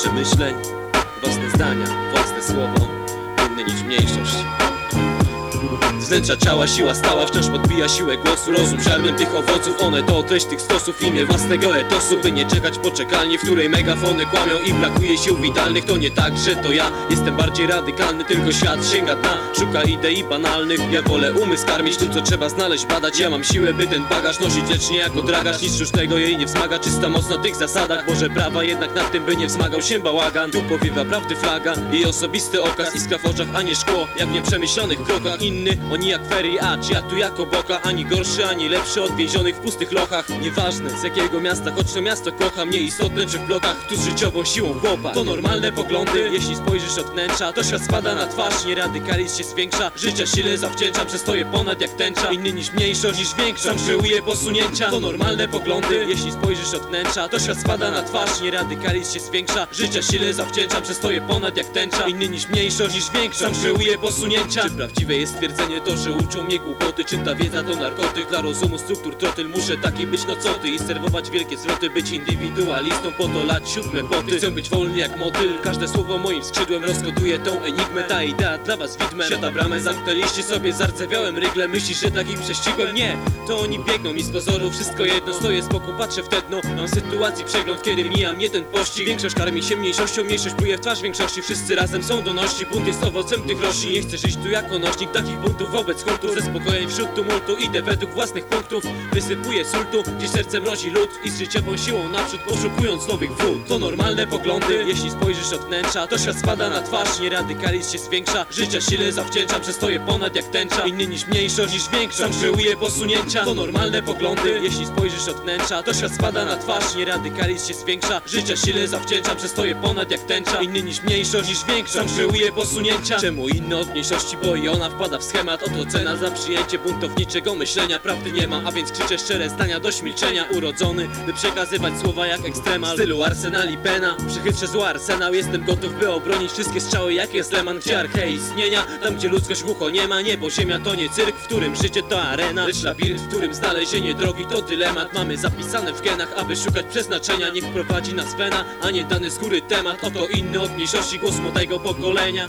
przemyśleń. Własne zdania, własne słowo Inne niż mniejszość wnętrza ciała siła stała wciąż podbija siłę głosu. Rozum żarłem tych owoców, one to treść tych stosów. Imię własnego etosu, by nie czekać poczekalni W której megafony kłamią i brakuje sił witalnych. To nie tak, że to ja jestem bardziej radykalny Tylko świat sięga dna, szuka idei banalnych Ja wolę umysł karmić tym co trzeba znaleźć, badać. Ja mam siłę by ten bagaż nosić, lecz nie jako dragaż Nic sztucznego jej nie wzmaga, czysta moc na tych zasadach. Boże prawa jednak nad tym by nie wzmagał się bałagan. Tu powiewa prawdy flaga, jej osobisty okaz. Iskra w oczach, a nie szkło, jak w nieprzemyślonych krokach. Inny, oni jak czy ja tu jako boka? Ani gorszy, ani lepszy od więzionych w pustych lochach. Nieważne z jakiego miasta, choć to miasto kocham Nieistotne czy w blokach, tu z życiową siłą chłopa. To normalne poglądy, jeśli spojrzysz od wnętrza To świat spada na twarz, nie radykalizm się zwiększa Życia sile zawdzięczam, przestoję ponad jak tęcza. Inny niż mniejszość, niż większość. Sam żyłuje posunięcia, to normalne poglądy Jeśli spojrzysz od wnętrza, to świat spada na twarz. Nie radykalizm się zwiększa, życia sile zawdzięczam Przestoję ponad jak tęcza. Inny niż mniejszość, niż większość. Sam żyłuje posunięcia. Czy prawdziwe jest stwierdzenie to, że uczą mnie głupoty Czy ta wiedza to narkotyk? Dla rozumu struktur trotyl Muszę taki być no co ty? I serwować wielkie zwroty Być indywidualistą po to lat siódme poty. Chcę być wolny jak motyl, każde słowo moim skrzydłem Rozkoduje tą enigmę, ta idea dla was widmem. Świata bramę zamknęliście sobie, zardzewiałem rygle. Myślisz, że takich prześcigłem? Nie, to oni biegną mi z pozoru Wszystko jedno, stoję z boku, patrzę w te dno. Mam sytuacji przegląd, kiedy mija mnie ten pościg. Większość karmi się mniejszością, mniejszość pluje w twarz większości. Wszyscy razem są doności, bunt jest owocem tych roślin. Nie chcę żyć tu jako nośnik takich buntów wobec huntów Ze spokojem wśród tumultu, idę według własnych punktów Wysypuję sultu, gdzie serce mrozi lód I z życiową siłą naprzód poszukując nowych wrót To normalne poglądy, jeśli spojrzysz od wnętrza To świat spada na twarz, nie radykalizm się zwiększa Życia sile zawdzięczam, przestoję ponad jak tęcza. Inny niż mniejszość, niż większość Sam żyłuję posunięcia, to normalne poglądy Jeśli spojrzysz od wnętrza, to świat spada na twarz. Nie radykalizm się zwiększa, życia sile zawdzięczam Przestoję ponad jak tęcza. Inny niż mniejszość, niż większość Sam żyłuję posunięcia. Czemu inny od mniejszości, bo i ona wpada w schemat Oto cena za przyjęcie buntowniczego myślenia. Prawdy nie ma, a więc krzyczę szczere zdania dość milczenia Urodzony, by przekazywać słowa jak ekstremal stylu Arsenal i Pena Przychytrzę zło arsenał, jestem gotów by obronić Wszystkie strzały jak jest Leman. Gdzie archei istnienia, tam gdzie ludzkość głucho nie ma. Niebo, ziemia to nie cyrk, w którym życie to arena. Lecz labirynt, w którym znalezienie drogi to dylemat. Mamy zapisane w genach, aby szukać przeznaczenia. Niech prowadzi nas wena, a nie dany z góry temat. Oto inny od mniejszości, głos młodego pokolenia